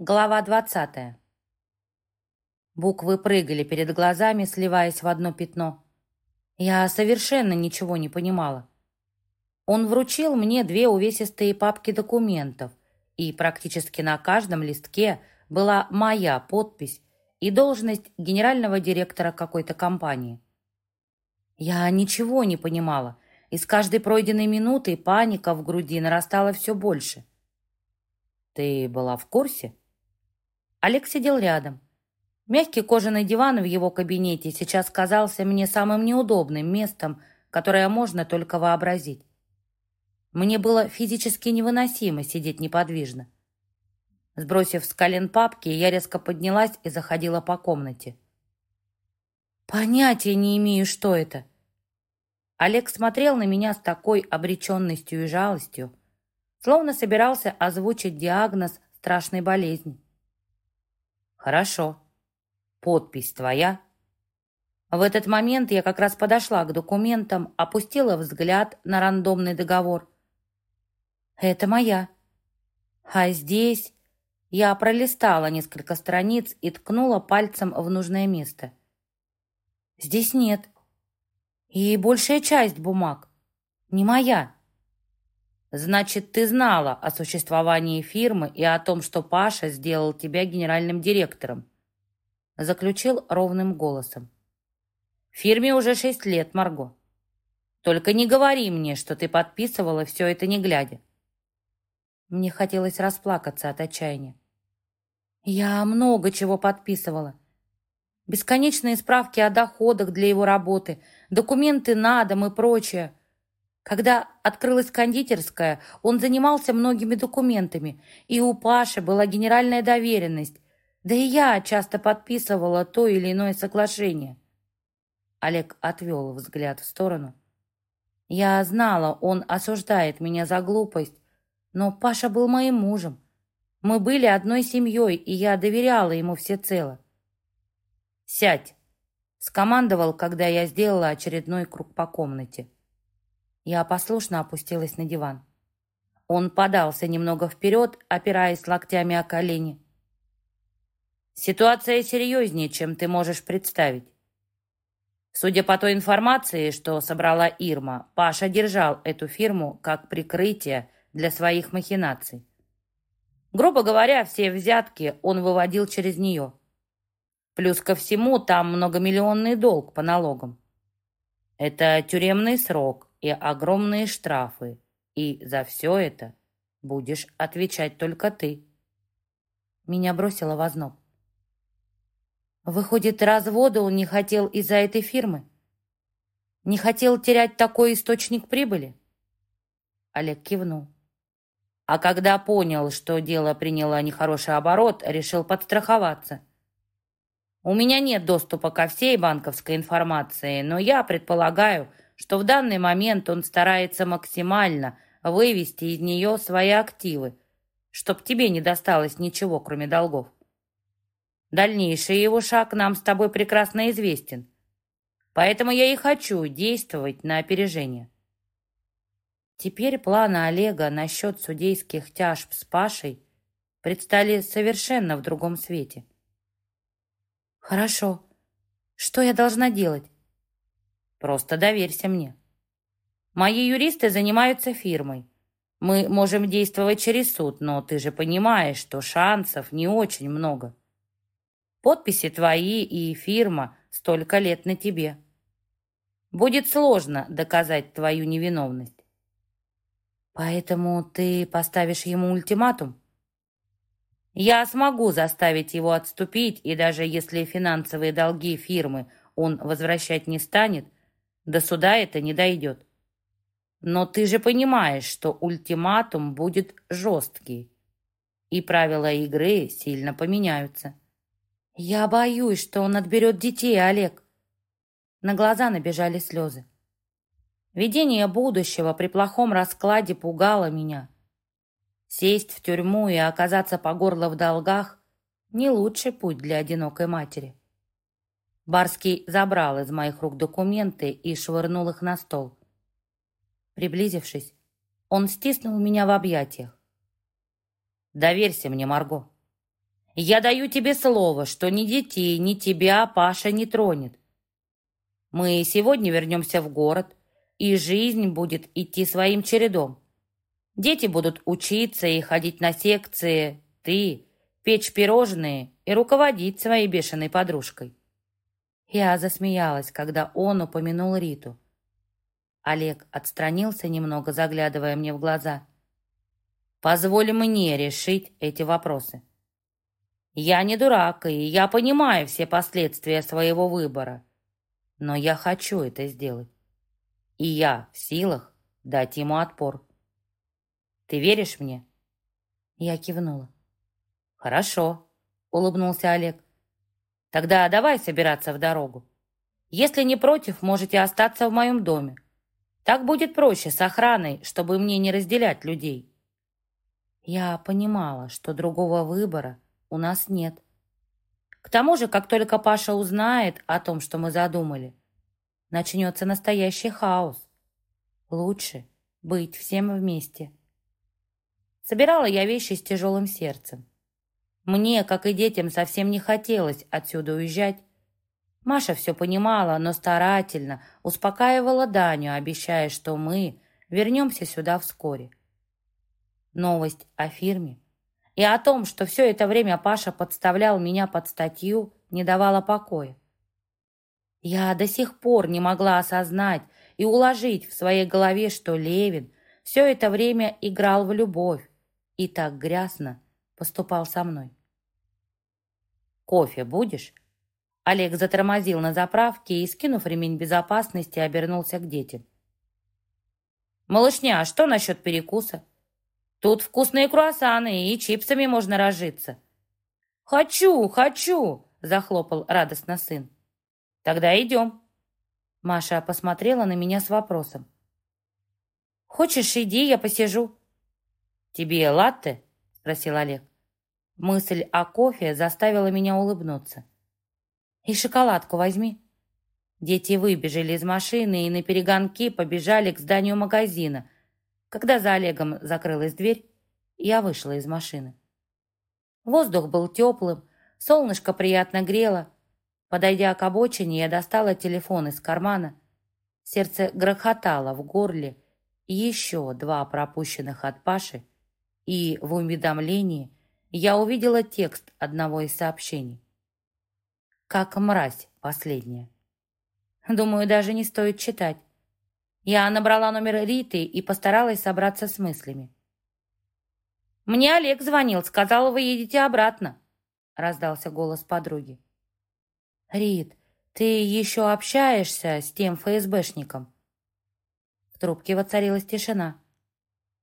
Глава 20. Буквы прыгали перед глазами, сливаясь в одно пятно. Я совершенно ничего не понимала. Он вручил мне две увесистые папки документов, и практически на каждом листке была моя подпись и должность генерального директора какой-то компании. Я ничего не понимала, и с каждой пройденной минутой паника в груди нарастала все больше. «Ты была в курсе?» Олег сидел рядом. Мягкий кожаный диван в его кабинете сейчас казался мне самым неудобным местом, которое можно только вообразить. Мне было физически невыносимо сидеть неподвижно. Сбросив с колен папки, я резко поднялась и заходила по комнате. Понятия не имею, что это. Олег смотрел на меня с такой обреченностью и жалостью, словно собирался озвучить диагноз страшной болезни. «Хорошо. Подпись твоя?» В этот момент я как раз подошла к документам, опустила взгляд на рандомный договор. «Это моя. А здесь...» Я пролистала несколько страниц и ткнула пальцем в нужное место. «Здесь нет. И большая часть бумаг не моя». Значит, ты знала о существовании фирмы и о том, что Паша сделал тебя генеральным директором. Заключил ровным голосом. Фирме уже шесть лет, Марго. Только не говори мне, что ты подписывала все это не глядя. Мне хотелось расплакаться от отчаяния. Я много чего подписывала. Бесконечные справки о доходах для его работы, документы на дом и прочее. Когда открылась кондитерская, он занимался многими документами, и у Паши была генеральная доверенность, да и я часто подписывала то или иное соглашение. Олег отвел взгляд в сторону. Я знала, он осуждает меня за глупость, но Паша был моим мужем. Мы были одной семьей, и я доверяла ему всецело. «Сядь!» — скомандовал, когда я сделала очередной круг по комнате. Я послушно опустилась на диван. Он подался немного вперед, опираясь локтями о колени. «Ситуация серьезнее, чем ты можешь представить. Судя по той информации, что собрала Ирма, Паша держал эту фирму как прикрытие для своих махинаций. Грубо говоря, все взятки он выводил через нее. Плюс ко всему, там многомиллионный долг по налогам. Это тюремный срок, и огромные штрафы, и за все это будешь отвечать только ты. Меня бросило в озноб. Выходит, развода он не хотел из-за этой фирмы? Не хотел терять такой источник прибыли? Олег кивнул. А когда понял, что дело приняло нехороший оборот, решил подстраховаться. У меня нет доступа ко всей банковской информации, но я предполагаю, что в данный момент он старается максимально вывести из нее свои активы, чтоб тебе не досталось ничего, кроме долгов. Дальнейший его шаг нам с тобой прекрасно известен. Поэтому я и хочу действовать на опережение. Теперь планы Олега насчет судейских тяжб с Пашей предстали совершенно в другом свете. «Хорошо. Что я должна делать?» Просто доверься мне. Мои юристы занимаются фирмой. Мы можем действовать через суд, но ты же понимаешь, что шансов не очень много. Подписи твои и фирма столько лет на тебе. Будет сложно доказать твою невиновность. Поэтому ты поставишь ему ультиматум? Я смогу заставить его отступить, и даже если финансовые долги фирмы он возвращать не станет, до суда это не дойдет. Но ты же понимаешь, что ультиматум будет жесткий, и правила игры сильно поменяются. Я боюсь, что он отберет детей, Олег. На глаза набежали слезы. Видение будущего при плохом раскладе пугало меня. Сесть в тюрьму и оказаться по горло в долгах — не лучший путь для одинокой матери. Барский забрал из моих рук документы и швырнул их на стол. Приблизившись, он стиснул меня в объятиях. «Доверься мне, Марго. Я даю тебе слово, что ни детей, ни тебя Паша не тронет. Мы сегодня вернемся в город, и жизнь будет идти своим чередом. Дети будут учиться и ходить на секции, ты печь пирожные и руководить своей бешеной подружкой. Я засмеялась, когда он упомянул Риту. Олег отстранился немного, заглядывая мне в глаза. «Позволь мне решить эти вопросы. Я не дурак, и я понимаю все последствия своего выбора. Но я хочу это сделать. И я в силах дать ему отпор. Ты веришь мне?» Я кивнула. «Хорошо», — улыбнулся Олег. «Тогда давай собираться в дорогу. Если не против, можете остаться в моем доме. Так будет проще с охраной, чтобы мне не разделять людей». Я понимала, что другого выбора у нас нет. К тому же, как только Паша узнает о том, что мы задумали, начнется настоящий хаос. Лучше быть всем вместе. Собирала я вещи с тяжелым сердцем. Мне, как и детям, совсем не хотелось отсюда уезжать. Маша все понимала, но старательно успокаивала Даню, обещая, что мы вернемся сюда вскоре. Новость о фирме и о том, что все это время Паша подставлял меня под статью, не давала покоя. Я до сих пор не могла осознать и уложить в своей голове, что Левин все это время играл в любовь и так грязно поступал со мной. «Кофе будешь?» Олег затормозил на заправке и, скинув ремень безопасности, обернулся к детям. «Малышня, а что насчет перекуса? Тут вкусные круассаны и чипсами можно разжиться». «Хочу, хочу!» — захлопал радостно сын. «Тогда идем». Маша посмотрела на меня с вопросом. «Хочешь, иди, я посижу». «Тебе латте?» — спросил Олег. Мысль о кофе заставила меня улыбнуться. «И шоколадку возьми». Дети выбежали из машины и на перегонки побежали к зданию магазина. Когда за Олегом закрылась дверь, я вышла из машины. Воздух был теплым, солнышко приятно грело. Подойдя к обочине, я достала телефон из кармана. Сердце грохотало в горле. Еще два пропущенных от Паши. И в уведомлении я увидела текст одного из сообщений. Как мразь последняя. Думаю, даже не стоит читать. Я набрала номер Риты и постаралась собраться с мыслями. «Мне Олег звонил, сказал, вы едете обратно», — раздался голос подруги. «Рит, ты еще общаешься с тем ФСБшником?» В трубке воцарилась тишина.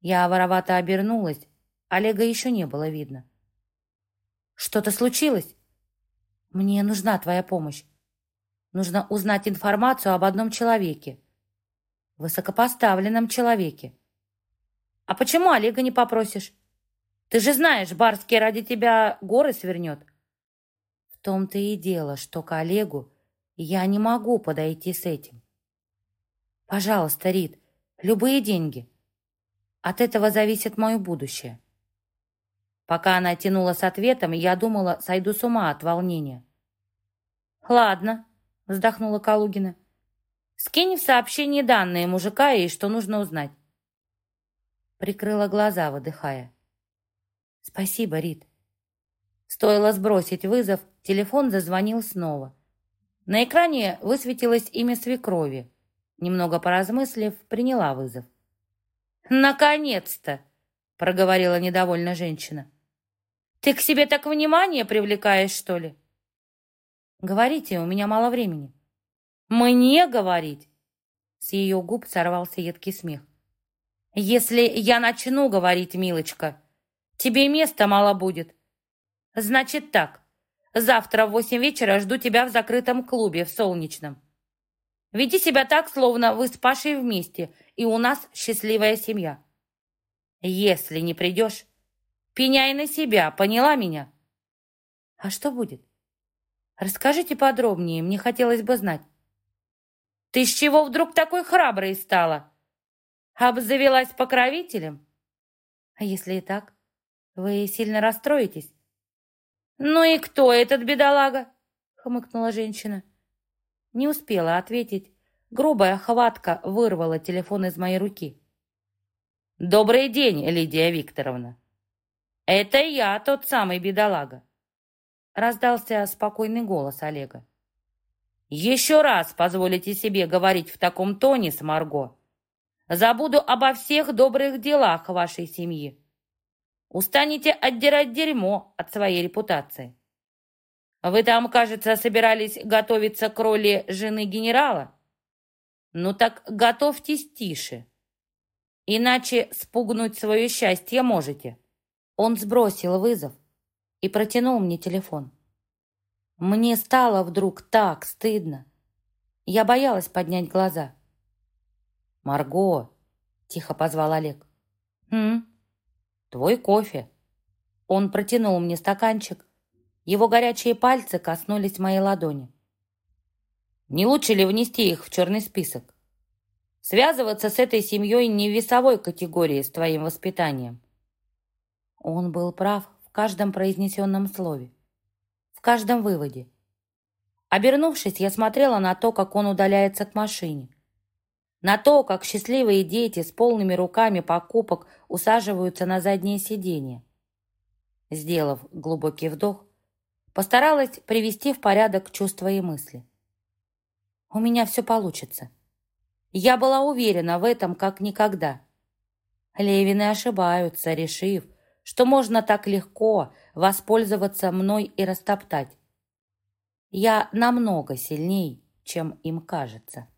Я воровато обернулась, Олега еще не было видно. Что-то случилось? Мне нужна твоя помощь. Нужно узнать информацию об одном человеке. Высокопоставленном человеке. А почему Олега не попросишь? Ты же знаешь, Барский ради тебя горы свернет. В том-то и дело, что к Олегу я не могу подойти с этим. Пожалуйста, Рит, любые деньги. От этого зависит мое будущее. Пока она тянула с ответом, я думала, сойду с ума от волнения. «Ладно», — вздохнула Калугина. «Скинь в сообщение данные мужика и что нужно узнать». Прикрыла глаза, выдыхая. «Спасибо, Рит». Стоило сбросить вызов, телефон зазвонил снова. На экране высветилось имя свекрови. Немного поразмыслив, приняла вызов. «Наконец-то!» — проговорила недовольно женщина. Ты к себе так внимание привлекаешь, что ли? Говорите, у меня мало времени. Мне говорить? С ее губ сорвался едкий смех. Если я начну говорить, милочка, тебе места мало будет. Значит так, завтра в восемь вечера жду тебя в закрытом клубе в Солнечном. Веди себя так, словно вы с Пашей вместе, и у нас счастливая семья. Если не придешь, Пеняй на себя, поняла меня? А что будет? Расскажите подробнее, мне хотелось бы знать. Ты с чего вдруг такой храброй стала? Обзавелась покровителем? А если и так, вы сильно расстроитесь? «Ну и кто этот бедолага?» — хмыкнула женщина. Не успела ответить. Грубая хватка вырвала телефон из моей руки. «Добрый день, Лидия Викторовна!» «Это я, тот самый бедолага!» Раздался спокойный голос Олега. «Еще раз позволите себе говорить в таком тоне с Марго. Забуду обо всех добрых делах вашей семьи. Устанете отдирать дерьмо от своей репутации. Вы там, кажется, собирались готовиться к роли жены генерала? Ну так готовьтесь тише. Иначе спугнуть свое счастье можете. Он сбросил вызов и протянул мне телефон. Мне стало вдруг так стыдно. Я боялась поднять глаза. «Марго!» — тихо позвал Олег. «Хм? Твой кофе». Он протянул мне стаканчик. Его горячие пальцы коснулись моей ладони. Не лучше ли внести их в черный список? Связываться с этой семьей не в весовой категории с твоим воспитанием. Он был прав в каждом произнесенном слове, в каждом выводе. Обернувшись, я смотрела на то, как он удаляется к машине. На то, как счастливые дети с полными руками покупок усаживаются на заднее сиденье. Сделав глубокий вдох, постаралась привести в порядок чувства и мысли. У меня все получится. Я была уверена в этом как никогда. Левины ошибаются, решив, что можно так легко воспользоваться мной и растоптать. Я намного сильней, чем им кажется.